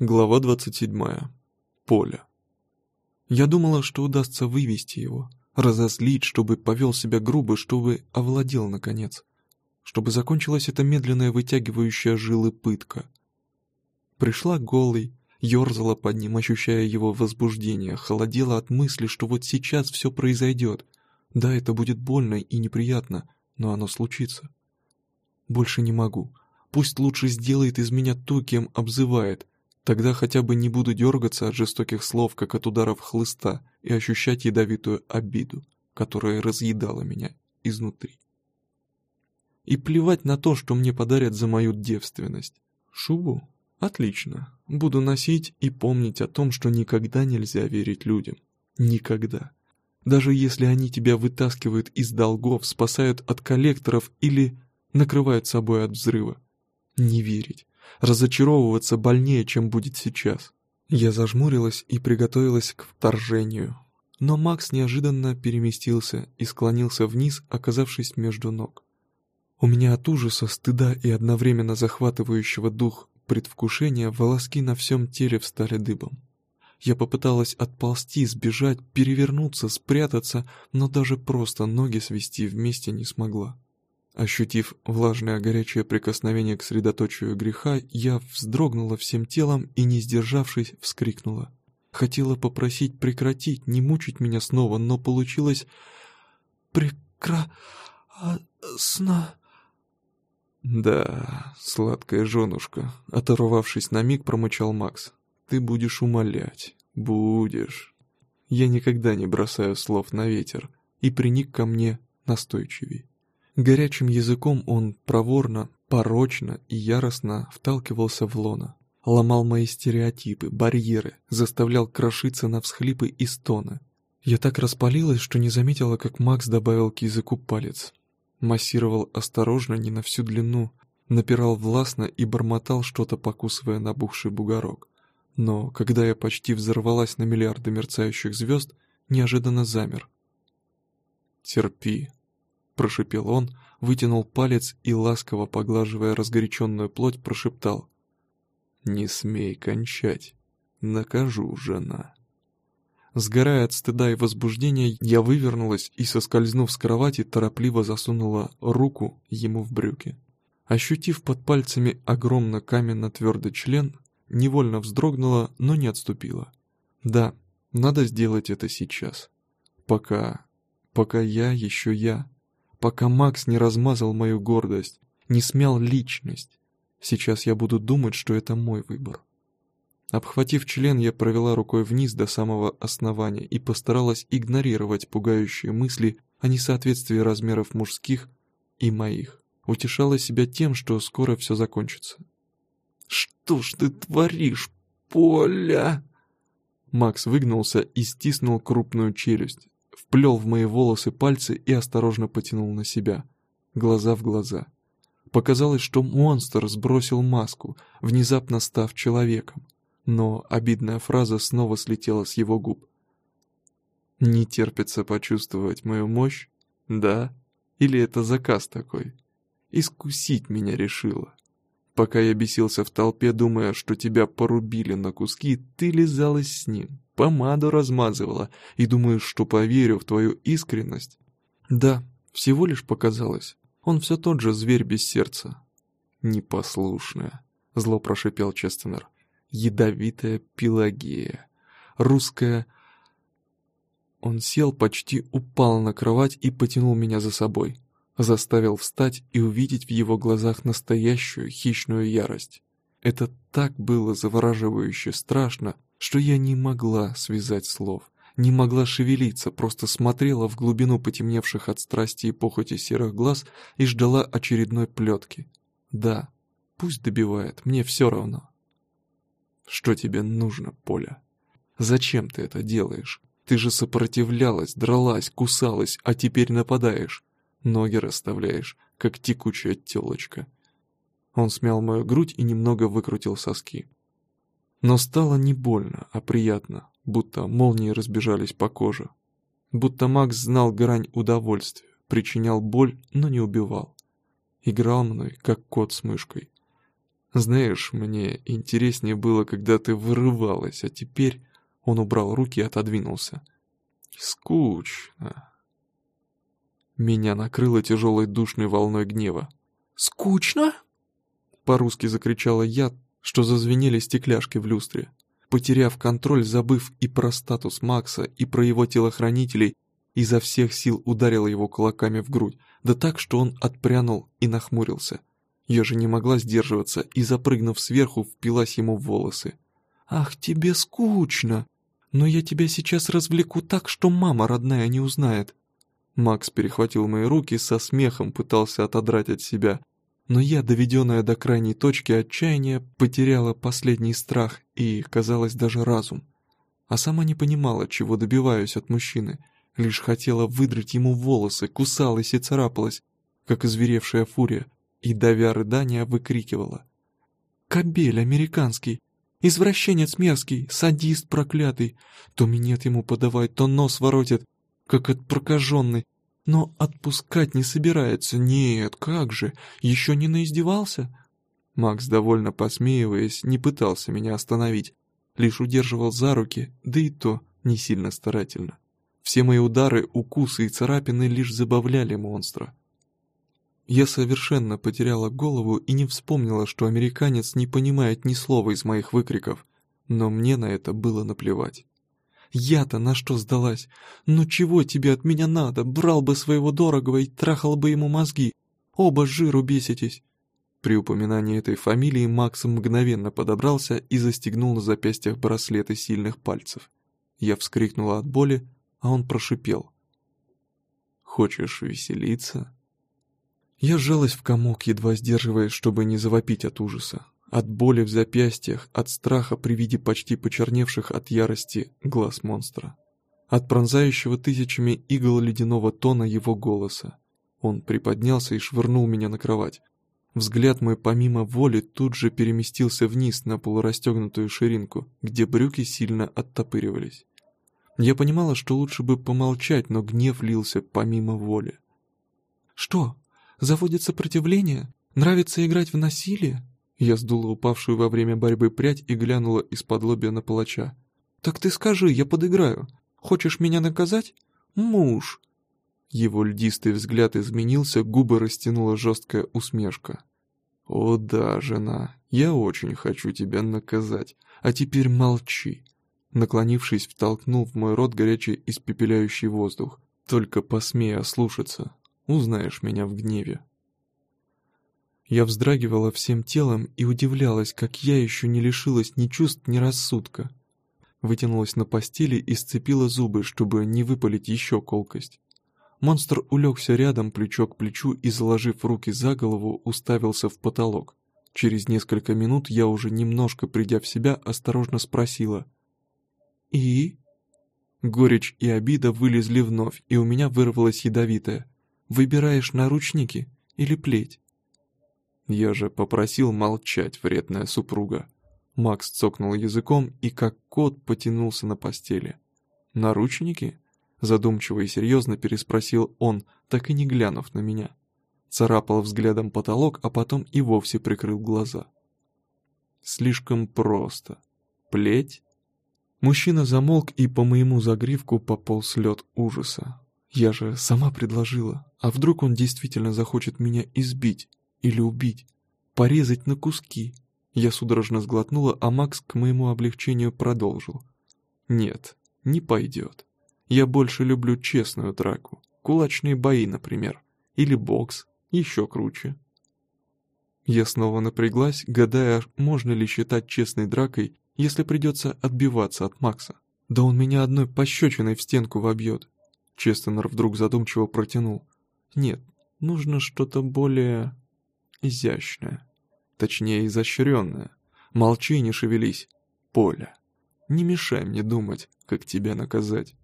Глава 27. Поле. Я думала, что удастся вывести его, разозлить, чтобы повел себя грубо, чтобы овладел наконец, чтобы закончилась эта медленная вытягивающая жилы пытка. Пришла голый, ерзала под ним, ощущая его возбуждение, холодела от мысли, что вот сейчас все произойдет. Да, это будет больно и неприятно, но оно случится. Больше не могу. Пусть лучше сделает из меня то, кем обзывает — Тогда хотя бы не буду дергаться от жестоких слов, как от ударов хлыста, и ощущать ядовитую обиду, которая разъедала меня изнутри. И плевать на то, что мне подарят за мою девственность. Шубу? Отлично. Буду носить и помнить о том, что никогда нельзя верить людям. Никогда. Даже если они тебя вытаскивают из долгов, спасают от коллекторов или накрывают собой от взрыва. Не верить. Разочаровываться больнее, чем будет сейчас. Я зажмурилась и приготовилась к вторжению. Но Макс неожиданно переместился и склонился вниз, оказавшись между ног. У меня от ужаса, стыда и одновременно захватывающего дух предвкушения волоски на всем теле встали дыбом. Я попыталась отползти, сбежать, перевернуться, спрятаться, но даже просто ноги свести вместе не смогла. Ощутив влажное горячее прикосновение к средоточию греха, я вздрогнула всем телом и, не сдержавшись, вскрикнула. Хотела попросить прекратить, не мучить меня снова, но получилось прекрасно. «Да, сладкая женушка», — оторвавшись на миг, промычал Макс. «Ты будешь умолять. Будешь». Я никогда не бросаю слов на ветер, и приник ко мне настойчивей. Горячим языком он проворно, порочно и яростно вталкивался в лона. Ломал мои стереотипы, барьеры, заставлял крошиться на всхлипы и стоны. Я так распалилась, что не заметила, как Макс добавил к языку палец. Массировал осторожно, не на всю длину, напирал властно и бормотал что-то, покусывая набухший бугорок. Но, когда я почти взорвалась на миллиарды мерцающих звезд, неожиданно замер. «Терпи», прошипел он, вытянул палец и, ласково поглаживая разгоряченную плоть, прошептал. «Не смей кончать, накажу, жена». Сгорая от стыда и возбуждения, я вывернулась и, соскользнув с кровати, торопливо засунула руку ему в брюки. Ощутив под пальцами огромно каменно-твердый член, невольно вздрогнула, но не отступила. Да, надо сделать это сейчас. Пока... пока я еще я пока Макс не размазал мою гордость, не смял личность. Сейчас я буду думать, что это мой выбор. Обхватив член, я провела рукой вниз до самого основания и постаралась игнорировать пугающие мысли о несоответствии размеров мужских и моих. Утешала себя тем, что скоро все закончится. «Что ж ты творишь, Поля?» Макс выгнулся и стиснул крупную челюсть, вплел в мои волосы пальцы и осторожно потянул на себя, глаза в глаза. Показалось, что монстр сбросил маску, внезапно став человеком, но обидная фраза снова слетела с его губ. «Не терпится почувствовать мою мощь? Да? Или это заказ такой? Искусить меня решила?» Пока я бесился в толпе, думая, что тебя порубили на куски, ты лизалась с ним, помаду размазывала, и думаешь, что поверю в твою искренность? Да, всего лишь показалось. Он все тот же зверь без сердца. Непослушная, зло прошипел Честенер. Ядовитая Пелагея. Русская... Он сел, почти упал на кровать и потянул меня за собой заставил встать и увидеть в его глазах настоящую хищную ярость. Это так было завораживающе страшно, что я не могла связать слов, не могла шевелиться, просто смотрела в глубину потемневших от страсти и похоти серых глаз и ждала очередной плетки. Да, пусть добивает, мне все равно. Что тебе нужно, Поля? Зачем ты это делаешь? Ты же сопротивлялась, дралась, кусалась, а теперь нападаешь. Ноги расставляешь, как текучая телочка. Он смял мою грудь и немного выкрутил соски. Но стало не больно, а приятно, будто молнии разбежались по коже. Будто Макс знал грань удовольствия, причинял боль, но не убивал. Играл мной, как кот с мышкой. Знаешь, мне интереснее было, когда ты вырывалась, а теперь...» Он убрал руки и отодвинулся. «Скучно». Меня накрыло тяжелой душной волной гнева. «Скучно?» По-русски закричала я, что зазвенели стекляшки в люстре. Потеряв контроль, забыв и про статус Макса, и про его телохранителей, изо всех сил ударила его кулаками в грудь, да так, что он отпрянул и нахмурился. Я же не могла сдерживаться и, запрыгнув сверху, впилась ему в волосы. «Ах, тебе скучно! Но я тебя сейчас развлеку так, что мама родная не узнает!» Макс перехватил мои руки, со смехом пытался отодрать от себя. Но я, доведенная до крайней точки отчаяния, потеряла последний страх и, казалось, даже разум. А сама не понимала, чего добиваюсь от мужчины. Лишь хотела выдрать ему волосы, кусалась и царапалась, как изверевшая фурия и, давя рыдания, выкрикивала. «Кобель американский! Извращенец мерзкий, садист проклятый! То минет ему подавай, то нос воротит, как от прокаженный, но отпускать не собирается. Нет, как же, еще не наиздевался?» Макс, довольно посмеиваясь, не пытался меня остановить, лишь удерживал за руки, да и то не сильно старательно. Все мои удары, укусы и царапины лишь забавляли монстра. Я совершенно потеряла голову и не вспомнила, что американец не понимает ни слова из моих выкриков, но мне на это было наплевать. Я-то на что сдалась? Ну чего тебе от меня надо? Брал бы своего дорогого и трахал бы ему мозги. Оба жиру беситесь. При упоминании этой фамилии Макс мгновенно подобрался и застегнул на запястьях браслеты сильных пальцев. Я вскрикнула от боли, а он прошипел. «Хочешь веселиться?» Я сжалась в комок, едва сдерживаясь, чтобы не завопить от ужаса. От боли в запястьях, от страха при виде почти почерневших от ярости глаз монстра. От пронзающего тысячами игл ледяного тона его голоса. Он приподнялся и швырнул меня на кровать. Взгляд мой помимо воли тут же переместился вниз на полурастегнутую ширинку, где брюки сильно оттопыривались. Я понимала, что лучше бы помолчать, но гнев лился помимо воли. «Что?» заводит сопротивление? Нравится играть в насилие?» Я сдула упавшую во время борьбы прядь и глянула из-под лобья на палача. «Так ты скажи, я подыграю. Хочешь меня наказать? Муж!» Его льдистый взгляд изменился, губы растянула жесткая усмешка. «О да, жена, я очень хочу тебя наказать, а теперь молчи!» Наклонившись, втолкнул в мой рот горячий испепеляющий воздух. «Только посмей ослушаться, узнаешь меня в гневе». Я вздрагивала всем телом и удивлялась, как я еще не лишилась ни чувств, ни рассудка. Вытянулась на постели и сцепила зубы, чтобы не выпалить еще колкость. Монстр улегся рядом плечо к плечу и, заложив руки за голову, уставился в потолок. Через несколько минут я уже немножко придя в себя, осторожно спросила. «И?» Горечь и обида вылезли вновь, и у меня вырвалось ядовитое. Выбираешь наручники или плеть?» Я же попросил молчать, вредная супруга. Макс цокнул языком и как кот потянулся на постели. «Наручники?» Задумчиво и серьезно переспросил он, так и не глянув на меня. Царапал взглядом потолок, а потом и вовсе прикрыл глаза. «Слишком просто. Плеть?» Мужчина замолк, и по моему загривку пополз лед ужаса. Я же сама предложила. А вдруг он действительно захочет меня избить или убить, порезать на куски? Я судорожно сглотнула, а Макс к моему облегчению продолжил. Нет, не пойдет. Я больше люблю честную драку. Кулачные бои, например. Или бокс, еще круче. Я снова напряглась, гадая, можно ли считать честной дракой, если придется отбиваться от Макса. Да он меня одной пощечиной в стенку вобьет. Честенер вдруг задумчиво протянул. «Нет, нужно что-то более... изящное. Точнее, изощренное. Молчи и не шевелись. Поля. Не мешай мне думать, как тебя наказать».